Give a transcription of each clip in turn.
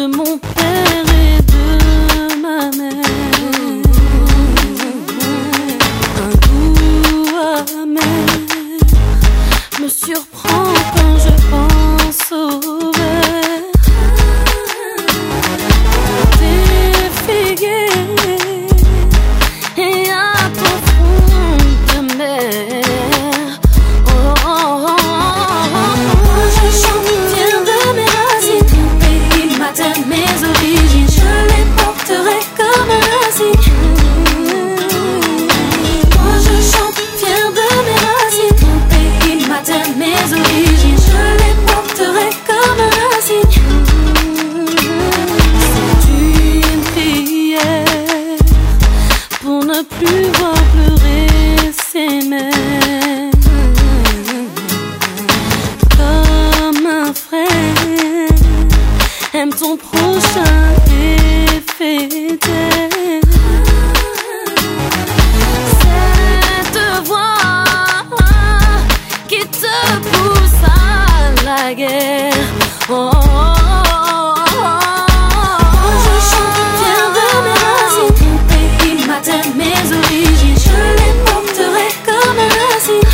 de mon père. Quand je chante, viens de mes racines. Et il m'atteint mes origines. Je les porterai comme racines.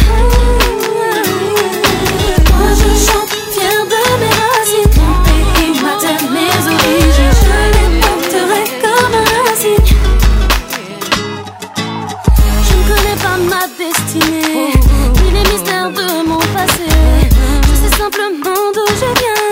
Quand je chante, viens de mes racines. Et il m'atteint mes origines. Je les porterai comme racines. Je ne connais pas ma destinée. Ni les mystères de mon passé. Je sais simplement d'où je viens.